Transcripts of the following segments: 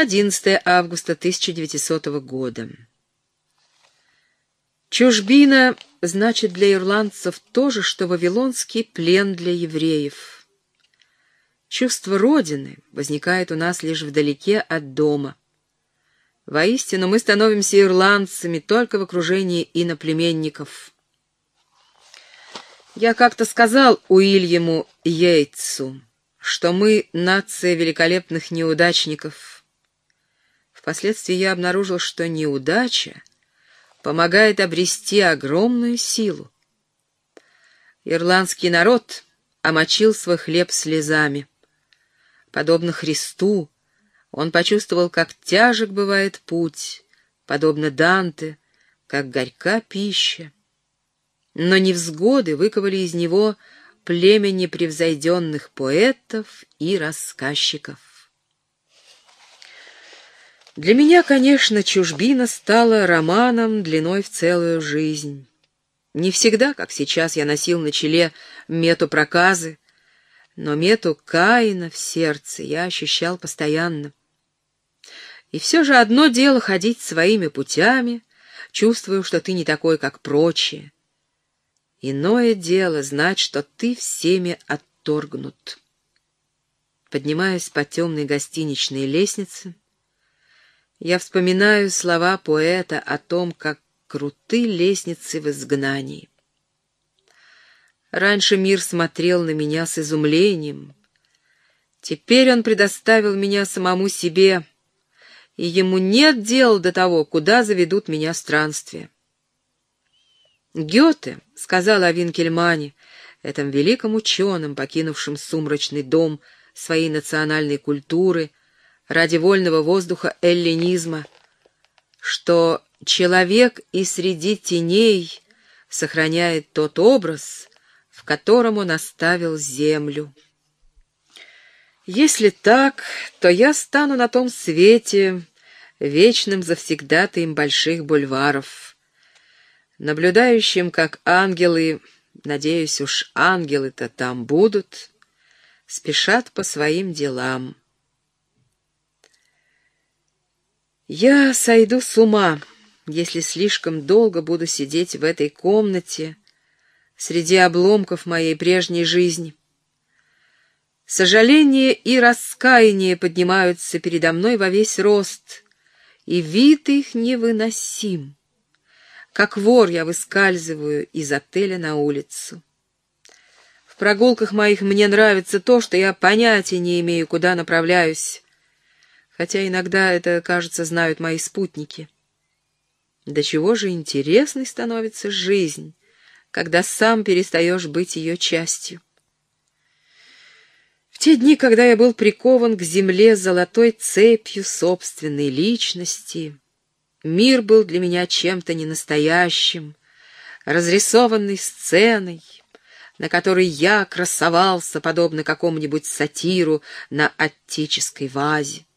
11 августа 1900 года. Чужбина значит для ирландцев то же, что вавилонский плен для евреев. Чувство Родины возникает у нас лишь вдалеке от дома. Воистину, мы становимся ирландцами только в окружении иноплеменников. Я как-то сказал Уильяму Йейтсу, что мы нация великолепных неудачников. Впоследствии я обнаружил, что неудача помогает обрести огромную силу. Ирландский народ омочил свой хлеб слезами. Подобно Христу, он почувствовал, как тяжек бывает путь, подобно Данте, как горька пища. Но невзгоды выковали из него племя непревзойденных поэтов и рассказчиков. Для меня, конечно, чужбина стала романом длиной в целую жизнь. Не всегда, как сейчас, я носил на челе мету проказы, но мету Каина в сердце я ощущал постоянно. И все же одно дело ходить своими путями, чувствую, что ты не такой, как прочие. Иное дело знать, что ты всеми отторгнут. Поднимаясь по темной гостиничной лестнице, я вспоминаю слова поэта о том, как круты лестницы в изгнании. Раньше мир смотрел на меня с изумлением. Теперь он предоставил меня самому себе — и ему нет дела до того, куда заведут меня странствия. Гёте сказал о Винкельмане, этом великом ученом, покинувшем сумрачный дом своей национальной культуры ради вольного воздуха эллинизма, что человек и среди теней сохраняет тот образ, в котором он оставил землю. Если так, то я стану на том свете вечным завсегдатаем больших бульваров, наблюдающим, как ангелы, надеюсь уж ангелы-то там будут, спешат по своим делам. Я сойду с ума, если слишком долго буду сидеть в этой комнате среди обломков моей прежней жизни. Сожаление и раскаяние поднимаются передо мной во весь рост, и вид их невыносим. Как вор я выскальзываю из отеля на улицу. В прогулках моих мне нравится то, что я понятия не имею, куда направляюсь, хотя иногда это, кажется, знают мои спутники. До чего же интересной становится жизнь, когда сам перестаешь быть ее частью. В те дни, когда я был прикован к земле золотой цепью собственной личности, мир был для меня чем-то ненастоящим, разрисованной сценой, на которой я красовался, подобно какому-нибудь сатиру на аттической вазе.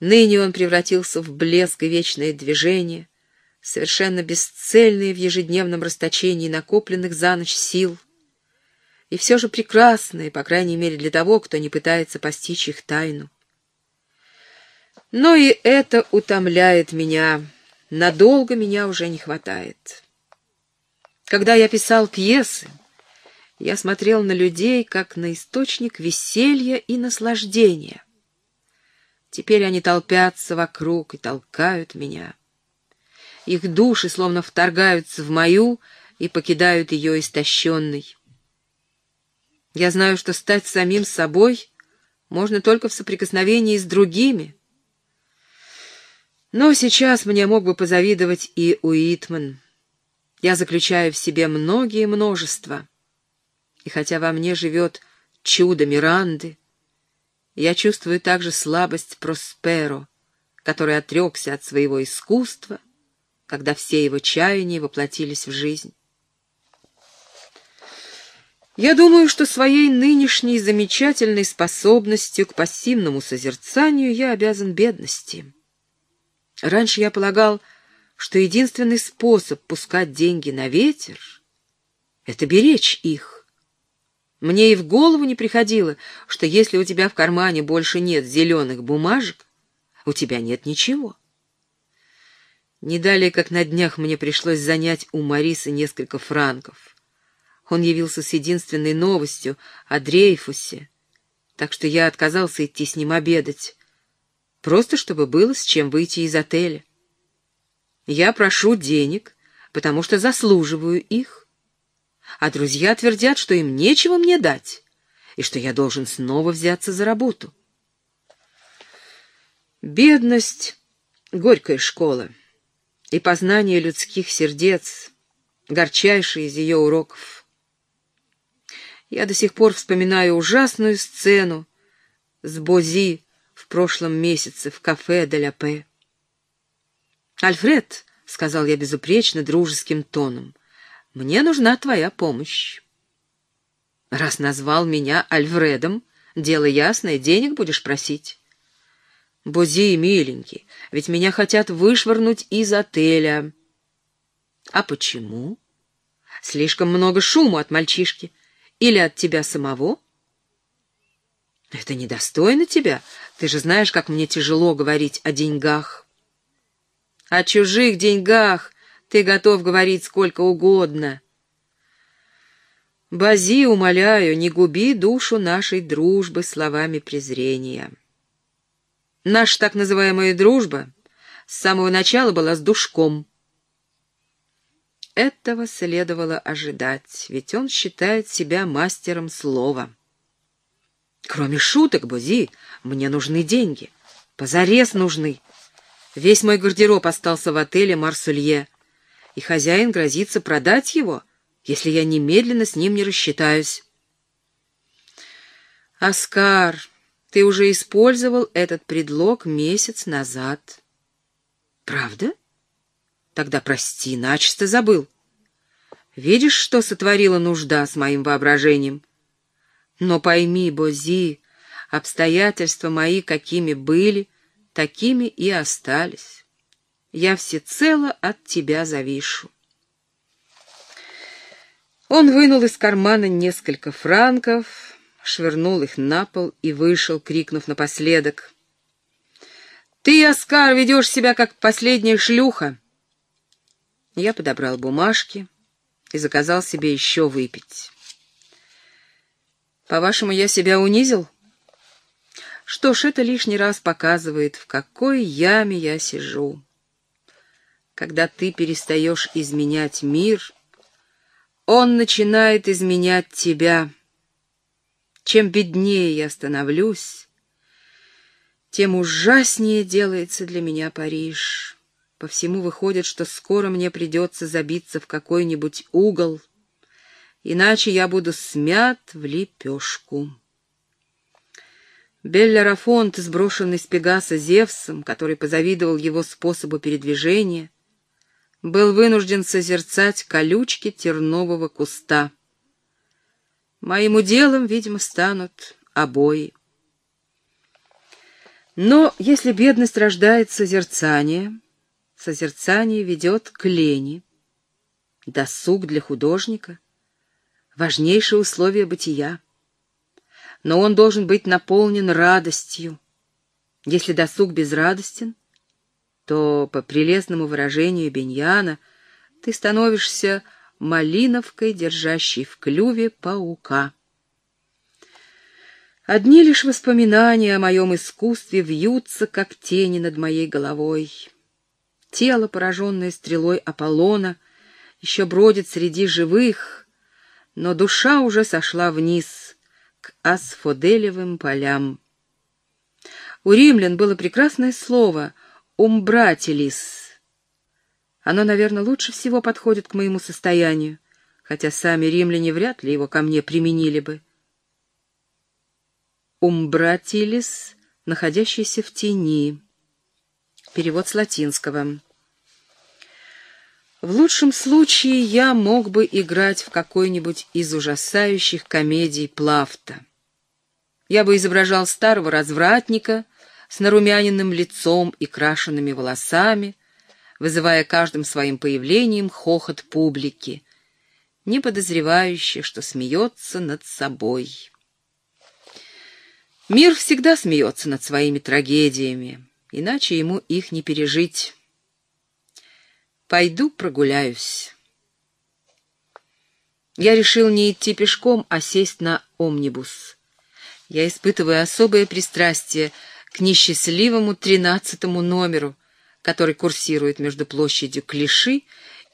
Ныне он превратился в блеск и вечное движение, совершенно бесцельные в ежедневном расточении накопленных за ночь сил — и все же прекрасные, по крайней мере для того, кто не пытается постичь их тайну. Но и это утомляет меня, надолго меня уже не хватает. Когда я писал пьесы, я смотрел на людей как на источник веселья и наслаждения. Теперь они толпятся вокруг и толкают меня. Их души словно вторгаются в мою и покидают ее истощенной. Я знаю, что стать самим собой можно только в соприкосновении с другими. Но сейчас мне мог бы позавидовать и Уитман. Я заключаю в себе многие множества. И хотя во мне живет чудо Миранды, я чувствую также слабость Просперо, который отрекся от своего искусства, когда все его чаяния воплотились в жизнь. Я думаю, что своей нынешней замечательной способностью к пассивному созерцанию я обязан бедности. Раньше я полагал, что единственный способ пускать деньги на ветер — это беречь их. Мне и в голову не приходило, что если у тебя в кармане больше нет зеленых бумажек, у тебя нет ничего. Не далее, как на днях мне пришлось занять у Марисы несколько франков. Он явился с единственной новостью о Дрейфусе, так что я отказался идти с ним обедать, просто чтобы было с чем выйти из отеля. Я прошу денег, потому что заслуживаю их, а друзья твердят, что им нечего мне дать и что я должен снова взяться за работу. Бедность — горькая школа, и познание людских сердец — горчайший из ее уроков. Я до сих пор вспоминаю ужасную сцену с Бози в прошлом месяце в кафе «Де Пе». «Альфред», — сказал я безупречно дружеским тоном, — «мне нужна твоя помощь». «Раз назвал меня Альфредом, дело ясное, денег будешь просить». «Бози, миленький, ведь меня хотят вышвырнуть из отеля». «А почему?» «Слишком много шума от мальчишки. Или от тебя самого?» «Это недостойно тебя. Ты же знаешь, как мне тяжело говорить о деньгах». «О чужих деньгах ты готов говорить сколько угодно». «Бази, умоляю, не губи душу нашей дружбы словами презрения». Наша так называемая дружба с самого начала была с душком. Этого следовало ожидать, ведь он считает себя мастером слова. Кроме шуток, Бузи, мне нужны деньги. Позарез нужны. Весь мой гардероб остался в отеле «Марсулье», и хозяин грозится продать его, если я немедленно с ним не рассчитаюсь. «Оскар, ты уже использовал этот предлог месяц назад. Правда? Тогда прости, начисто забыл. Видишь, что сотворила нужда с моим воображением? Но пойми, Бози, обстоятельства мои какими были, такими и остались. Я всецело от тебя завишу. Он вынул из кармана несколько франков, швырнул их на пол и вышел, крикнув напоследок. «Ты, Оскар, ведешь себя как последняя шлюха!» Я подобрал бумажки и заказал себе еще выпить. «По-вашему, я себя унизил?» Что ж, это лишний раз показывает, в какой яме я сижу. Когда ты перестаешь изменять мир, он начинает изменять тебя. Чем беднее я становлюсь, тем ужаснее делается для меня Париж. По всему выходит, что скоро мне придется забиться в какой-нибудь угол, иначе я буду смят в лепешку. Беллерафонт, сброшенный с Пегаса Зевсом, который позавидовал его способу передвижения, был вынужден созерцать колючки тернового куста — Моим уделом, видимо, станут обои. Но если бедность рождает созерцание, созерцание ведет к лени. Досуг для художника — важнейшее условие бытия. Но он должен быть наполнен радостью. Если досуг безрадостен, то, по прелестному выражению Беньяна, ты становишься малиновкой, держащей в клюве паука. Одни лишь воспоминания о моем искусстве вьются, как тени над моей головой. Тело, пораженное стрелой Аполлона, еще бродит среди живых, но душа уже сошла вниз, к асфоделевым полям. У римлян было прекрасное слово «умбратилис», оно, наверное, лучше всего подходит к моему состоянию, хотя сами римляне вряд ли его ко мне применили бы. Умбратилис, находящийся в тени. Перевод с латинского. В лучшем случае я мог бы играть в какой-нибудь из ужасающих комедий Плафта. Я бы изображал старого развратника с нарумяненным лицом и крашенными волосами, вызывая каждым своим появлением хохот публики. не подозревающий, что смеется над собой. Мир всегда смеется над своими трагедиями, иначе ему их не пережить. Пойду прогуляюсь. Я решил не идти пешком, а сесть на омнибус. Я испытываю особое пристрастие к несчастливому тринадцатому номеру, который курсирует между площадью Клиши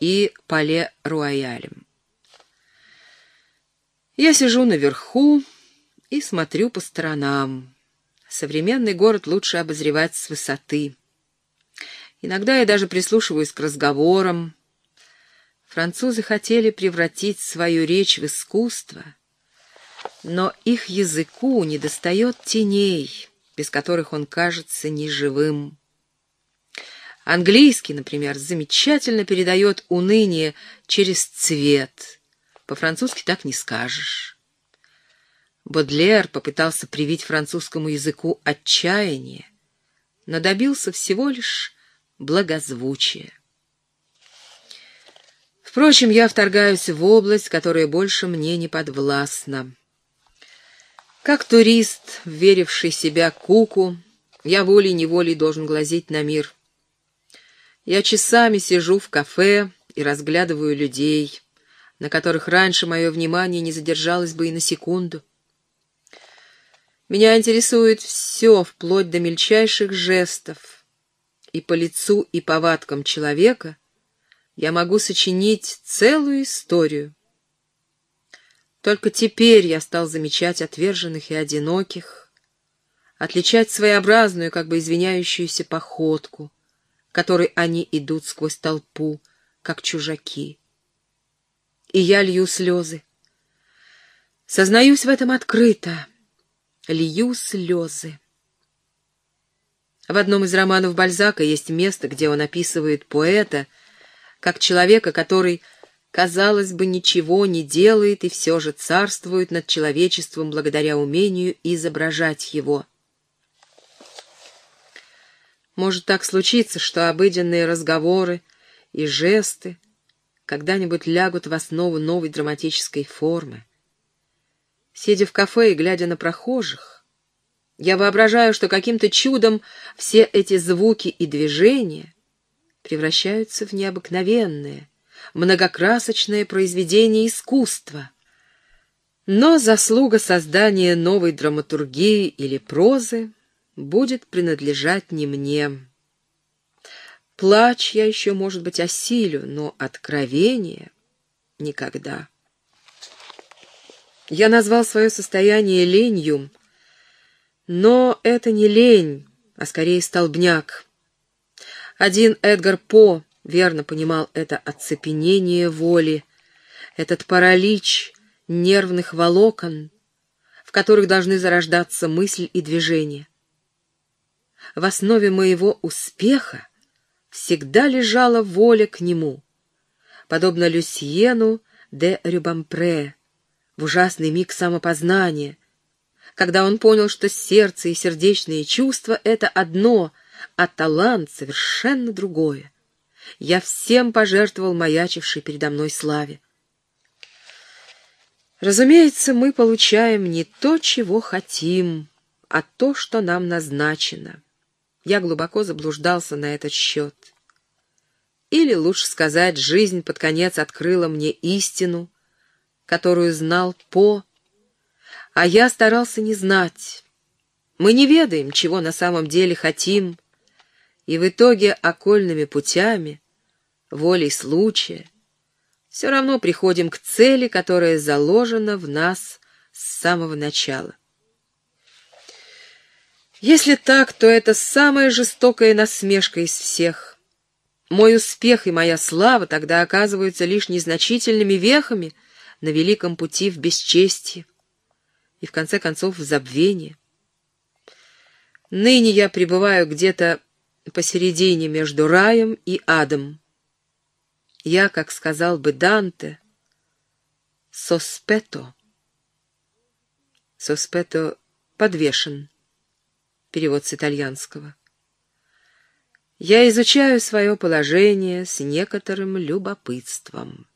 и Пале-Руаялем. Я сижу наверху и смотрю по сторонам. Современный город лучше обозревать с высоты. Иногда я даже прислушиваюсь к разговорам. Французы хотели превратить свою речь в искусство, но их языку недостает теней, без которых он кажется неживым. Английский, например, замечательно передает уныние через цвет. По-французски так не скажешь. Бодлер попытался привить французскому языку отчаяние, но добился всего лишь благозвучия. Впрочем, я вторгаюсь в область, которая больше мне не подвластна. Как турист, веривший себя куку, я волей-неволей должен глазеть на мир. Я часами сижу в кафе и разглядываю людей, на которых раньше мое внимание не задержалось бы и на секунду. Меня интересует все, вплоть до мельчайших жестов, и по лицу и повадкам человека я могу сочинить целую историю. Только теперь я стал замечать отверженных и одиноких, отличать своеобразную, как бы извиняющуюся походку, которой они идут сквозь толпу, как чужаки. И я лью слезы. Сознаюсь в этом открыто. Лью слезы. В одном из романов Бальзака есть место, где он описывает поэта как человека, который казалось бы, ничего не делает и все же царствует над человечеством благодаря умению изображать его. Может так случиться, что обыденные разговоры и жесты когда-нибудь лягут в основу новой драматической формы. Сидя в кафе и глядя на прохожих, я воображаю, что каким-то чудом все эти звуки и движения превращаются в необыкновенные, многокрасочное произведение искусства. Но заслуга создания новой драматургии или прозы будет принадлежать не мне. Плач я еще, может быть, осилю, но откровение — никогда. Я назвал свое состояние ленью, но это не лень, а скорее столбняк. Один Эдгар По верно понимал это оцепенение воли, этот паралич нервных волокон, в которых должны зарождаться мысль и движение. В основе моего успеха всегда лежала воля к нему, подобно Люсьену де Рюбампре, в ужасный миг самопознания, когда он понял, что сердце и сердечные чувства — это одно, а талант — совершенно другое я всем пожертвовал маячившей передо мной славе. Разумеется, мы получаем не то, чего хотим, а то, что нам назначено. Я глубоко заблуждался на этот счет. Или, лучше сказать, жизнь под конец открыла мне истину, которую знал По, а я старался не знать. Мы не ведаем, чего на самом деле хотим, и в итоге окольными путями, волей случая, все равно приходим к цели, которая заложена в нас с самого начала. Если так, то это самая жестокая насмешка из всех. Мой успех и моя слава тогда оказываются лишь незначительными вехами на великом пути в бесчестье и, в конце концов, в забвение. Ныне я пребываю где-то посередине между раем и адом. Я, как сказал бы Данте, соспето. Соспето подвешен. Перевод с итальянского. Я изучаю свое положение с некоторым любопытством.